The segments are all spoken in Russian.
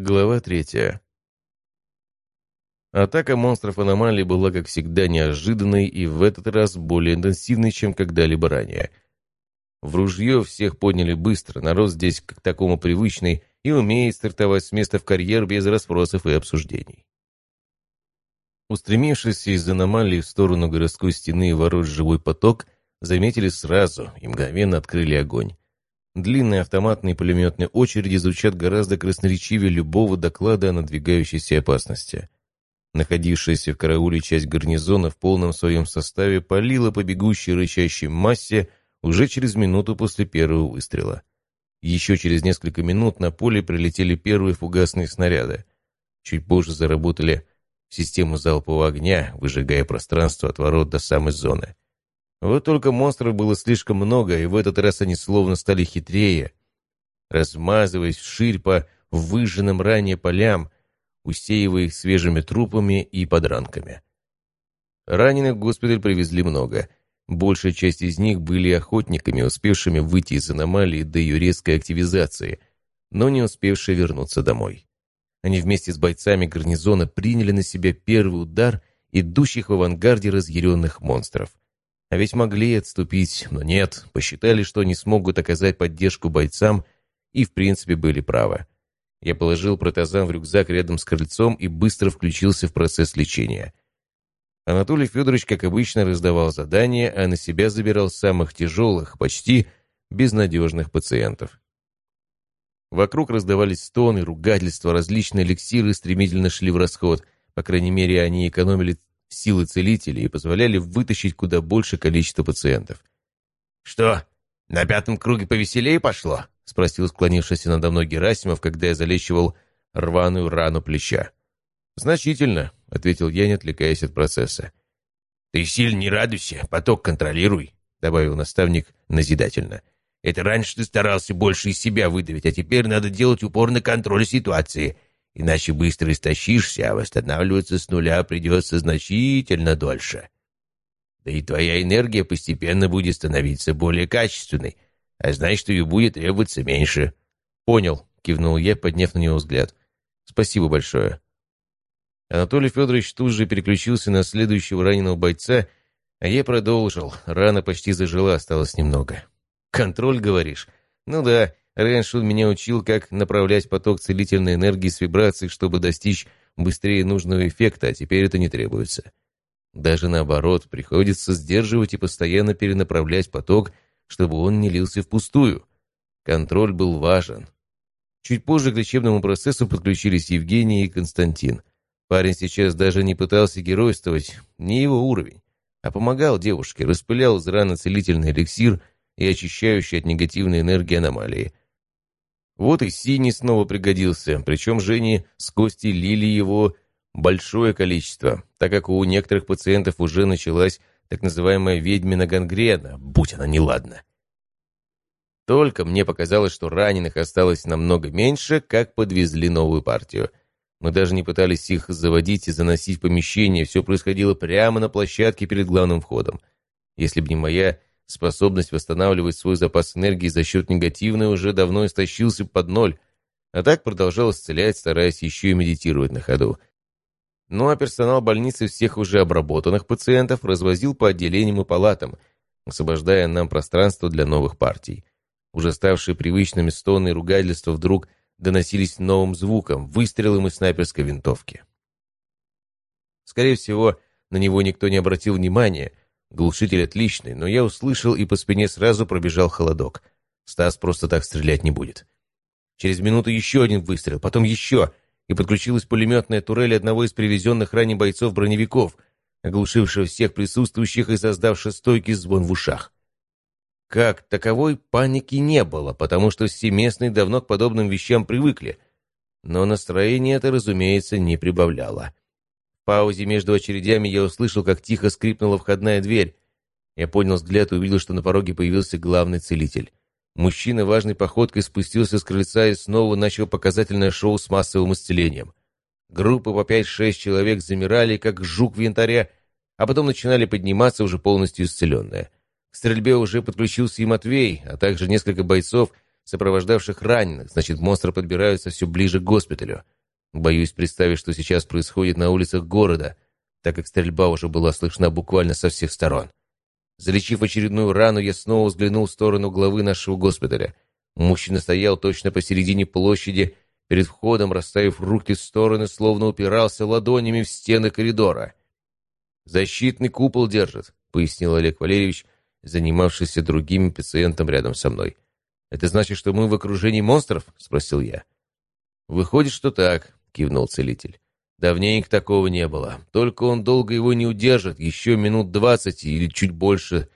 Глава третья. Атака монстров аномалии была, как всегда, неожиданной и в этот раз более интенсивной, чем когда-либо ранее. В ружье всех подняли быстро, народ здесь к такому привычный и умеет стартовать с места в карьер без расспросов и обсуждений. Устремившись из аномалии в сторону городской стены и ворот живой поток, заметили сразу и мгновенно открыли огонь. Длинные автоматные пулеметные очереди звучат гораздо красноречивее любого доклада о надвигающейся опасности. Находившаяся в карауле часть гарнизона в полном своем составе палила по бегущей рычащей массе уже через минуту после первого выстрела. Еще через несколько минут на поле прилетели первые фугасные снаряды. Чуть позже заработали систему залпового огня, выжигая пространство от ворот до самой зоны. Вот только монстров было слишком много, и в этот раз они словно стали хитрее, размазываясь вширь по выжженным ранее полям, усеивая их свежими трупами и подранками. Раненых в госпиталь привезли много. Большая часть из них были охотниками, успевшими выйти из аномалии до ее резкой активизации, но не успевшие вернуться домой. Они вместе с бойцами гарнизона приняли на себя первый удар идущих в авангарде разъяренных монстров. А ведь могли отступить, но нет, посчитали, что они смогут оказать поддержку бойцам и в принципе были правы. Я положил протазан в рюкзак рядом с крыльцом и быстро включился в процесс лечения. Анатолий Федорович, как обычно, раздавал задания, а на себя забирал самых тяжелых, почти безнадежных пациентов. Вокруг раздавались стоны, ругательства, различные эликсиры стремительно шли в расход. По крайней мере, они экономили силы целителей и позволяли вытащить куда больше количество пациентов. «Что, на пятом круге повеселее пошло?» — спросил склонившийся надо мной Герасимов, когда я залечивал рваную рану плеча. «Значительно», — ответил я, не отвлекаясь от процесса. «Ты сильно не радуйся, поток контролируй», — добавил наставник назидательно. «Это раньше ты старался больше из себя выдавить, а теперь надо делать упор на контроль ситуации иначе быстро истощишься, а восстанавливаться с нуля придется значительно дольше. Да и твоя энергия постепенно будет становиться более качественной, а значит, ее будет требоваться меньше. «Понял», — кивнул я, подняв на него взгляд. «Спасибо большое». Анатолий Федорович тут же переключился на следующего раненого бойца, а я продолжил. Рана почти зажила, осталось немного. «Контроль, говоришь?» «Ну да, Раньше он меня учил, как направлять поток целительной энергии с вибрацией, чтобы достичь быстрее нужного эффекта, а теперь это не требуется. Даже наоборот, приходится сдерживать и постоянно перенаправлять поток, чтобы он не лился впустую. Контроль был важен. Чуть позже к лечебному процессу подключились Евгений и Константин. Парень сейчас даже не пытался геройствовать, не его уровень, а помогал девушке, распылял из раны целительный эликсир и очищающий от негативной энергии аномалии – вот и синий снова пригодился, причем Жене с Костей лили его большое количество, так как у некоторых пациентов уже началась так называемая ведьмина гангрена, будь она неладна. Только мне показалось, что раненых осталось намного меньше, как подвезли новую партию. Мы даже не пытались их заводить и заносить в помещение, все происходило прямо на площадке перед главным входом. Если бы не моя Способность восстанавливать свой запас энергии за счет негативной уже давно истощился под ноль, а так продолжал исцелять, стараясь еще и медитировать на ходу. Ну а персонал больницы всех уже обработанных пациентов развозил по отделениям и палатам, освобождая нам пространство для новых партий. Уже ставшие привычными стоны и ругательства вдруг доносились новым звуком, выстрелом из снайперской винтовки. Скорее всего, на него никто не обратил внимания, Глушитель отличный, но я услышал, и по спине сразу пробежал холодок. Стас просто так стрелять не будет. Через минуту еще один выстрел, потом еще, и подключилась пулеметная турель одного из привезенных ранее бойцов броневиков, оглушившего всех присутствующих и создавшего стойкий звон в ушах. Как таковой паники не было, потому что все местные давно к подобным вещам привыкли, но настроение это, разумеется, не прибавляло паузе между очередями я услышал, как тихо скрипнула входная дверь. Я поднял взгляд и увидел, что на пороге появился главный целитель. Мужчина важной походкой спустился с крыльца и снова начал показательное шоу с массовым исцелением. Группы по 5-6 человек замирали, как жук в янтаре, а потом начинали подниматься уже полностью исцеленные. К стрельбе уже подключился и Матвей, а также несколько бойцов сопровождавших раненых, значит, монстры подбираются все ближе к госпиталю. Боюсь представить, что сейчас происходит на улицах города, так как стрельба уже была слышна буквально со всех сторон. Залечив очередную рану, я снова взглянул в сторону главы нашего госпиталя. Мужчина стоял точно посередине площади, перед входом, расставив руки в стороны, словно упирался ладонями в стены коридора. «Защитный купол держит», — пояснил Олег Валерьевич, занимавшийся другим пациентом рядом со мной. «Это значит, что мы в окружении монстров?» — спросил я. «Выходит, что так», — кивнул целитель. «Давненько такого не было. Только он долго его не удержит, еще минут двадцать или чуть больше.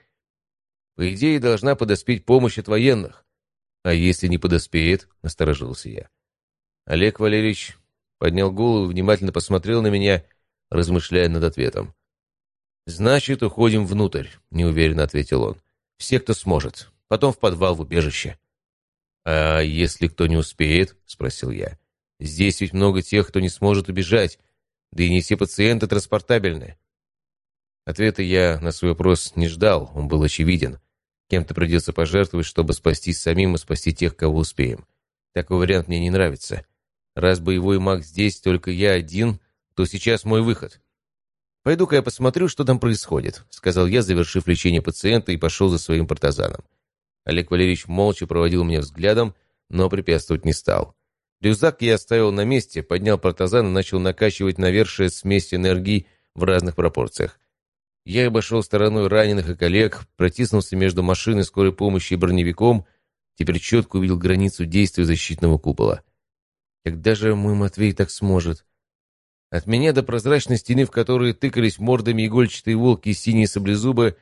По идее, должна подоспеть помощь от военных. А если не подоспеет?» — насторожился я. Олег Валерьевич поднял голову, внимательно посмотрел на меня, размышляя над ответом. «Значит, уходим внутрь», — неуверенно ответил он. «Все, кто сможет. Потом в подвал, в убежище». «А если кто не успеет?» — спросил я. «Здесь ведь много тех, кто не сможет убежать, да и не все пациенты транспортабельны». Ответа я на свой вопрос не ждал, он был очевиден. Кем-то придется пожертвовать, чтобы спастись самим и спасти тех, кого успеем. Такой вариант мне не нравится. Раз боевой маг здесь, только я один, то сейчас мой выход. «Пойду-ка я посмотрю, что там происходит», — сказал я, завершив лечение пациента, и пошел за своим партазаном. Олег Валерьевич молча проводил меня взглядом, но препятствовать не стал. Рюкзак я оставил на месте, поднял партазан и начал накачивать навершие смесь энергии в разных пропорциях. Я обошел стороной раненых и коллег, протиснулся между машиной скорой помощи и броневиком, теперь четко увидел границу действия защитного купола. Когда же мой Матвей так сможет? От меня до прозрачной стены, в которой тыкались мордами игольчатые волки и синие саблезубы,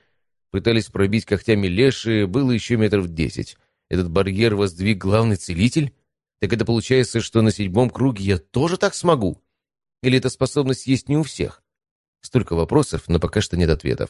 пытались пробить когтями лешие, было еще метров десять. Этот барьер воздвиг главный целитель? Так это получается, что на седьмом круге я тоже так смогу? Или эта способность есть не у всех? Столько вопросов, но пока что нет ответов.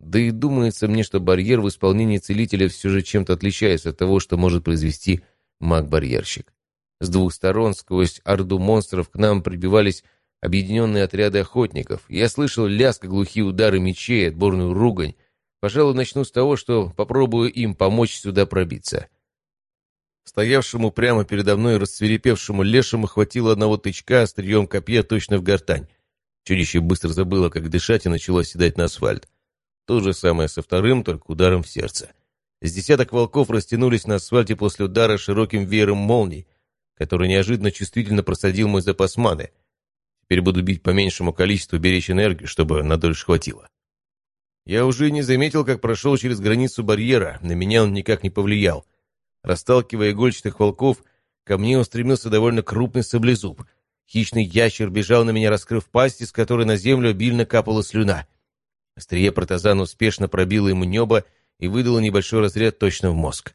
Да и думается мне, что барьер в исполнении целителя все же чем-то отличается от того, что может произвести маг-барьерщик. С двух сторон сквозь орду монстров к нам прибивались объединенные отряды охотников. Я слышал лязг глухие удары мечей, отборную ругань. Пожалуй, начну с того, что попробую им помочь сюда пробиться. Стоявшему прямо передо мной расцвирепевшему лешему хватило одного тычка острием копья точно в гортань. Чудище быстро забыло, как дышать, и начало оседать на асфальт. То же самое со вторым, только ударом в сердце. С десяток волков растянулись на асфальте после удара широким веером молний, который неожиданно чувствительно просадил мой запас маны — Теперь буду бить по меньшему количеству, беречь энергию, чтобы на дольше хватило. Я уже не заметил, как прошел через границу барьера, на меня он никак не повлиял. Расталкивая игольчатых волков, ко мне устремился довольно крупный саблезуб. Хищный ящер бежал на меня, раскрыв пасть, из которой на землю обильно капала слюна. Острие протазана успешно пробило ему небо и выдало небольшой разряд точно в мозг.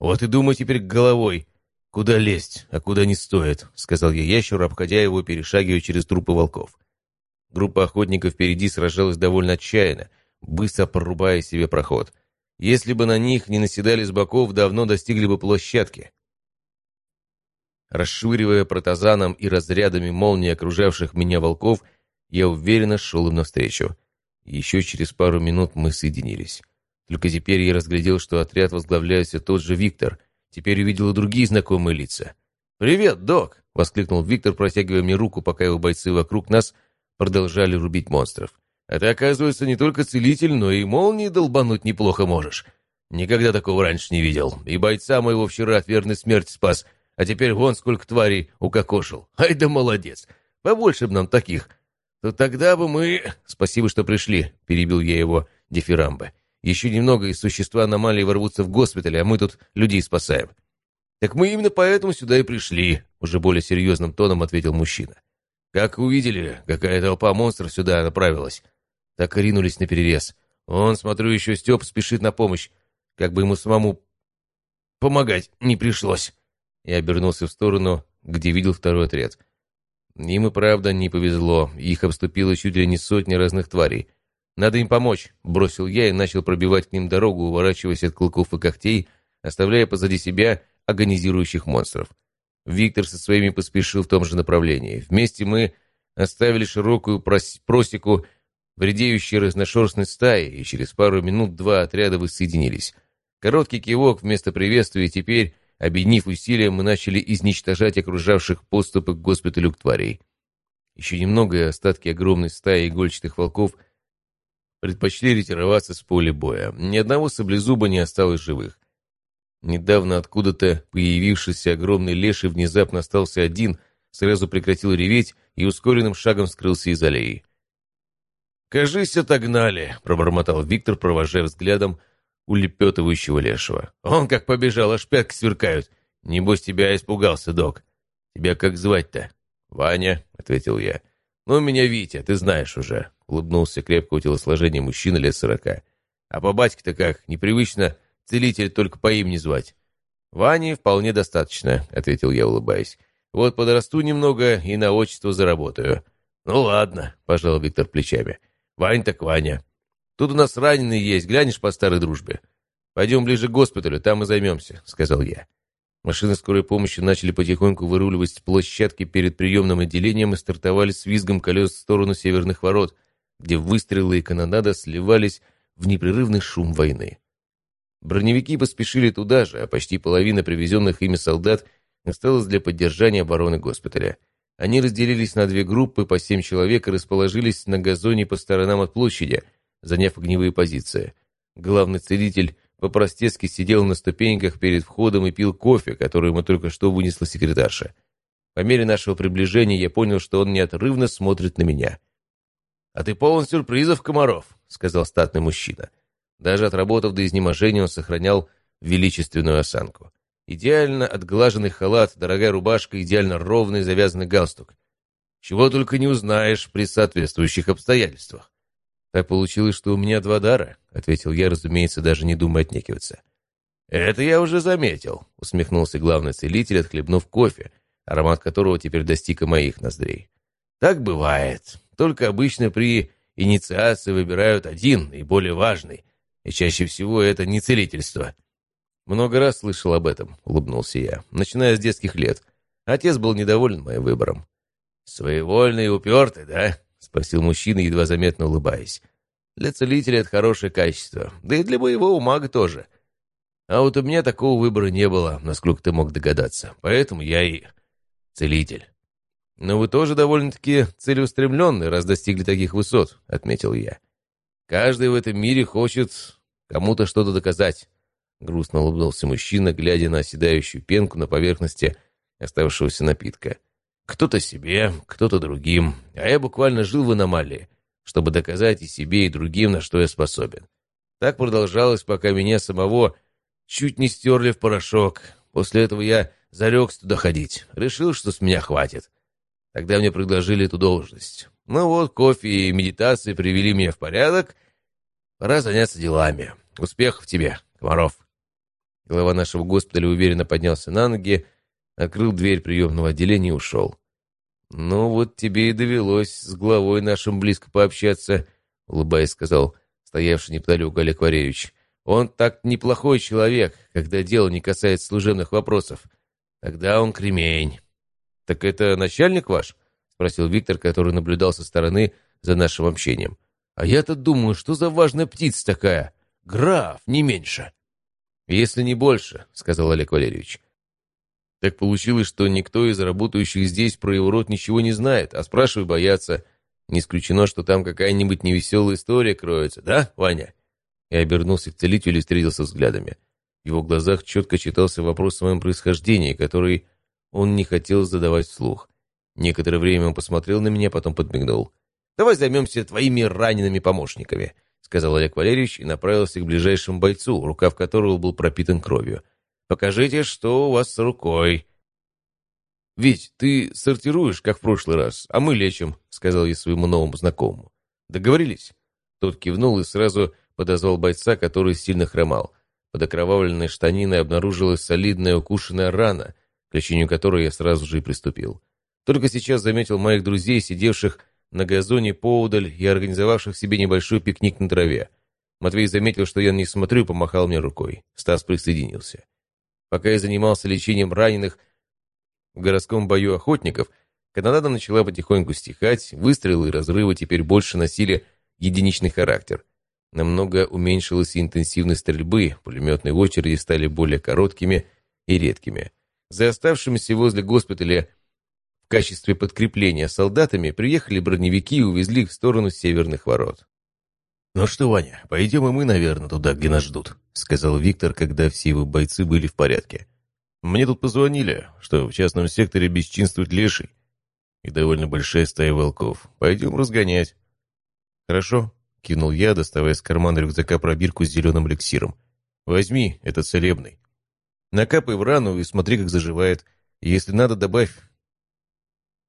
Вот и думай теперь головой, «Куда лезть, а куда не стоит», — сказал я ящеру, обходя его, перешагивая через трупы волков. Группа охотников впереди сражалась довольно отчаянно, быстро прорубая себе проход. Если бы на них не наседали с боков, давно достигли бы площадки. Расшвыривая протазаном и разрядами молнии окружавших меня волков, я уверенно шел им навстречу. Еще через пару минут мы соединились. Только теперь я разглядел, что отряд возглавляет все тот же Виктор — Теперь увидел и другие знакомые лица. «Привет, док!» — воскликнул Виктор, протягивая мне руку, пока его бойцы вокруг нас продолжали рубить монстров. «А ты, оказывается, не только целитель, но и молнии долбануть неплохо можешь. Никогда такого раньше не видел. И бойца моего вчера от верной смерти спас, а теперь вон сколько тварей укокошил. Ай да молодец! Побольше бы нам таких. То тогда бы мы... Спасибо, что пришли, — перебил я его дифирамбы. Еще немного, и существа аномалии ворвутся в госпиталь, а мы тут людей спасаем. «Так мы именно поэтому сюда и пришли», — уже более серьезным тоном ответил мужчина. «Как увидели, какая толпа монстров сюда направилась, так и ринулись на перерез. Он, смотрю, еще Степ спешит на помощь, как бы ему самому помогать не пришлось». Я обернулся в сторону, где видел второй отряд. Им и правда не повезло, их обступило чуть ли не сотни разных тварей — «Надо им помочь», — бросил я и начал пробивать к ним дорогу, уворачиваясь от клыков и когтей, оставляя позади себя агонизирующих монстров. Виктор со своими поспешил в том же направлении. Вместе мы оставили широкую просеку вредеющей разношерстной стаи, и через пару минут два отряда воссоединились. Короткий кивок вместо приветствия, теперь Объединив усилия, мы начали изничтожать окружавших поступы к госпиталю тварей. Еще немного, и остатки огромной стаи игольчатых волков предпочли ретироваться с поля боя. Ни одного саблезуба не осталось живых. Недавно откуда-то появившийся огромный леший внезапно остался один, сразу прекратил реветь и ускоренным шагом скрылся из аллеи. «Кажись, отогнали», — пробормотал Виктор, провожая взглядом улепетывающего лешего. «Он как побежал, аж пятки сверкают. Небось, тебя испугался, док. Тебя как звать-то?» «Ваня», — ответил я. «Ну, меня Витя, ты знаешь уже», — улыбнулся крепкого телосложения мужчина лет сорока. «А по батьке-то как, непривычно целитель только по имени звать». «Вани вполне достаточно», — ответил я, улыбаясь. «Вот подрасту немного и на отчество заработаю». «Ну ладно», — пожал Виктор плечами. «Вань так Ваня. Тут у нас раненый есть, глянешь по старой дружбе. Пойдем ближе к госпиталю, там и займемся», — сказал я. Машины скорой помощи начали потихоньку выруливать с площадки перед приемным отделением и стартовали с визгом колес в сторону северных ворот, где выстрелы и канонада сливались в непрерывный шум войны. Броневики поспешили туда же, а почти половина привезенных ими солдат осталась для поддержания обороны госпиталя. Они разделились на две группы по семь человек и расположились на газоне по сторонам от площади, заняв огневые позиции. Главный целитель по-простецки сидел на ступеньках перед входом и пил кофе, который ему только что вынесла секретарша. По мере нашего приближения я понял, что он неотрывно смотрит на меня. «А ты полон сюрпризов, Комаров», — сказал статный мужчина. Даже отработав до изнеможения, он сохранял величественную осанку. Идеально отглаженный халат, дорогая рубашка, идеально ровный завязанный галстук. Чего только не узнаешь при соответствующих обстоятельствах. «Так получилось, что у меня два дара», — ответил я, разумеется, даже не думая отнекиваться. «Это я уже заметил», — усмехнулся главный целитель, отхлебнув кофе, аромат которого теперь достиг и моих ноздрей. «Так бывает. Только обычно при инициации выбирают один, и более важный, и чаще всего это не целительство». «Много раз слышал об этом», — улыбнулся я, начиная с детских лет. Отец был недоволен моим выбором. «Своевольный и упертый, да?» — спросил мужчина, едва заметно улыбаясь. «Для целителя это хорошее качество, да и для боевого мага тоже. А вот у меня такого выбора не было, насколько ты мог догадаться, поэтому я и целитель». «Но вы тоже довольно-таки целеустремленны, раз достигли таких высот», — отметил я. «Каждый в этом мире хочет кому-то что-то доказать», — грустно улыбнулся мужчина, глядя на оседающую пенку на поверхности оставшегося напитка. Кто-то себе, кто-то другим, а я буквально жил в аномалии, чтобы доказать и себе, и другим, на что я способен. Так продолжалось, пока меня самого чуть не стерли в порошок. После этого я зарекся туда ходить, решил, что с меня хватит. Тогда мне предложили эту должность. Ну вот, кофе и медитации привели меня в порядок. Пора заняться делами. Успехов тебе, Комаров. Глава нашего госпиталя уверенно поднялся на ноги, открыл дверь приемного отделения и ушел. «Ну вот тебе и довелось с главой нашим близко пообщаться», — улыбаясь, сказал стоявший неподалеку Олег Варевич. «Он так неплохой человек, когда дело не касается служебных вопросов. Тогда он кремень». «Так это начальник ваш?» — спросил Виктор, который наблюдал со стороны за нашим общением. «А я-то думаю, что за важная птица такая? Граф, не меньше». «Если не больше», — сказал Олег Валерьевич. Так получилось, что никто из работающих здесь про его род ничего не знает, а спрашивать боятся. Не исключено, что там какая-нибудь невеселая история кроется, да, Ваня?» Я обернулся к целителю и встретился взглядами. В его глазах четко читался вопрос о моем происхождении, который он не хотел задавать вслух. Некоторое время он посмотрел на меня, потом подмигнул. «Давай займемся твоими ранеными помощниками», — сказал Олег Валерьевич и направился к ближайшему бойцу, рукав которого был пропитан кровью. Покажите, что у вас с рукой». «Ведь ты сортируешь, как в прошлый раз, а мы лечим», — сказал я своему новому знакомому. «Договорились?» Тот кивнул и сразу подозвал бойца, который сильно хромал. Под окровавленной штаниной обнаружилась солидная укушенная рана, к лечению которой я сразу же и приступил. Только сейчас заметил моих друзей, сидевших на газоне поудаль и организовавших себе небольшой пикник на траве. Матвей заметил, что я не смотрю, помахал мне рукой. Стас присоединился. Пока я занимался лечением раненых в городском бою охотников, канонада начала потихоньку стихать, выстрелы и разрывы теперь больше носили единичный характер. Намного уменьшилась интенсивность стрельбы, пулеметные очереди стали более короткими, и редкими. За оставшимися возле госпиталя качестве подкрепления солдатами приехали броневики и увезли их в сторону северных ворот. «Ну что, Ваня, пойдем и мы, наверное, туда, где нас ждут», — сказал Виктор, когда все его бойцы были в порядке. «Мне тут позвонили, что в частном секторе бесчинствует леший и довольно большая стая волков. Пойдем разгонять». «Хорошо», — кивнул я, доставая из кармана рюкзака пробирку с зеленым эликсиром. «Возьми, это целебный. Накапай в рану и смотри, как заживает. Если надо, добавь,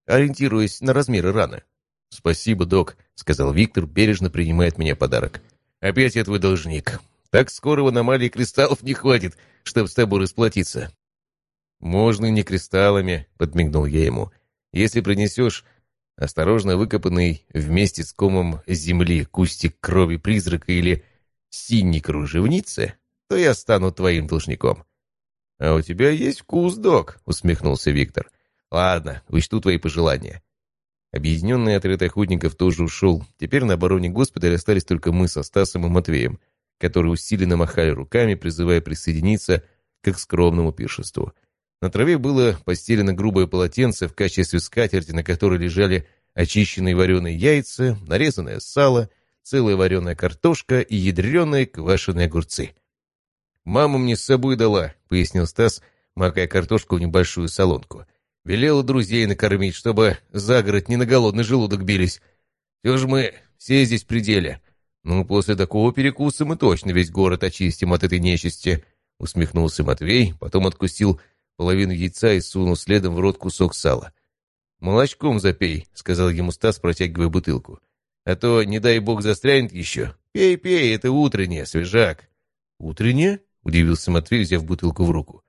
ориентируясь на размеры раны». «Спасибо, док», — сказал Виктор, бережно принимая от меня подарок. «Опять я твой должник. Так скоро в аномалии кристаллов не хватит, чтобы с тобой расплатиться». «Можно не кристаллами», — подмигнул я ему. «Если принесешь осторожно выкопанный вместе с комом земли кустик крови призрака или синий кружевницы, то я стану твоим должником». «А у тебя есть вкус, док», — усмехнулся Виктор. «Ладно, учту твои пожелания. Объединенный отряд охотников тоже ушел. Теперь на обороне госпиталя остались только мы со Стасом и Матвеем, которые усиленно махали руками, призывая присоединиться к их скромному пиршеству. На траве было постелено грубое полотенце в качестве скатерти, на которой лежали очищенные вареные яйца, нарезанное сало, целая вареная картошка и ядреные квашеные огурцы. «Мама мне с собой дала», — пояснил Стас, макая картошку в небольшую солонку. Велела друзей накормить, чтобы за город не на голодный желудок бились. Все же мы все здесь в пределе. Ну, после такого перекуса мы точно весь город очистим от этой нечисти. Усмехнулся Матвей, потом откусил половину яйца и сунул следом в рот кусок сала. «Молочком запей», — сказал ему Стас, протягивая бутылку. «А то, не дай бог, застрянет еще. Пей, пей, это утреннее, свежак». «Утреннее?» — удивился Матвей, взяв бутылку в руку.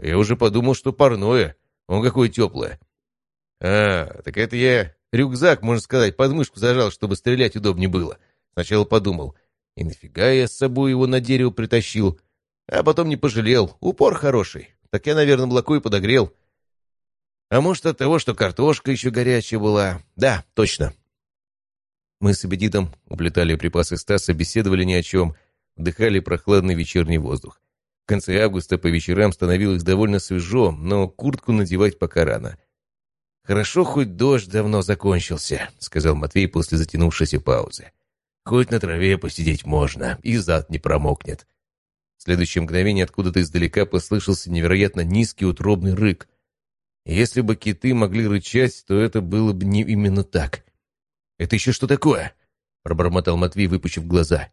«Я уже подумал, что парное. Он какое теплое. А, так это я рюкзак, можно сказать, под мышку зажал, чтобы стрелять удобнее было. Сначала подумал, и нафига я с собой его на дерево притащил? А потом не пожалел. Упор хороший. Так я, наверное, молоко и подогрел. А может, от того, что картошка еще горячая была. Да, точно. Мы с аппетитом уплетали припасы Стаса, беседовали ни о чем, вдыхали прохладный вечерний воздух конце августа по вечерам становилось довольно свежо, но куртку надевать пока рано. «Хорошо, хоть дождь давно закончился», — сказал Матвей после затянувшейся паузы. «Хоть на траве посидеть можно, и зад не промокнет». В следующее мгновение откуда-то издалека послышался невероятно низкий утробный рык. Если бы киты могли рычать, то это было бы не именно так. «Это еще что такое?» — пробормотал Матвей, выпучив глаза.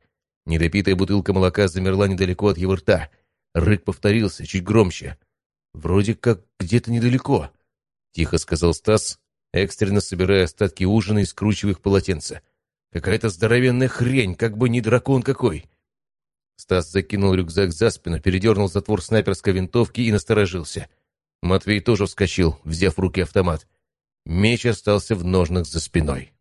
Недопитая бутылка молока замерла недалеко от его рта — Рык повторился, чуть громче. «Вроде как где-то недалеко», — тихо сказал Стас, экстренно собирая остатки ужина и скручивая их полотенце. «Какая-то здоровенная хрень, как бы не дракон какой». Стас закинул рюкзак за спину, передернул затвор снайперской винтовки и насторожился. Матвей тоже вскочил, взяв в руки автомат. Меч остался в ножнах за спиной.